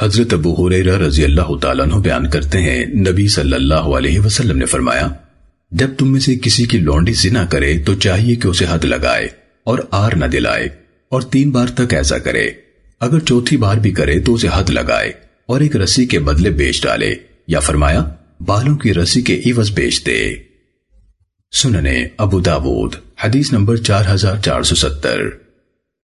حضرت ابو حریرہ رضی اللہ تعالیٰ عنہ بیان کرتے ہیں، نبی صلی اللہ علیہ وسلم نے فرمایا، جب تم میں سے کسی کی لونڈی زنا کرے تو چاہیے کہ اسے حد لگائے اور آر نہ دلائے اور تین بار تک ایسا کرے۔ اگر چوتھی بار بھی کرے تو اسے حد لگائے اور ایک رسی کے بدلے بیچ ڈالے یا فرمایا، بالوں کی رسی کے عوض بیچ دے۔ سننے ابو داود، حدیث نمبر چار ہزار چار سو ستر۔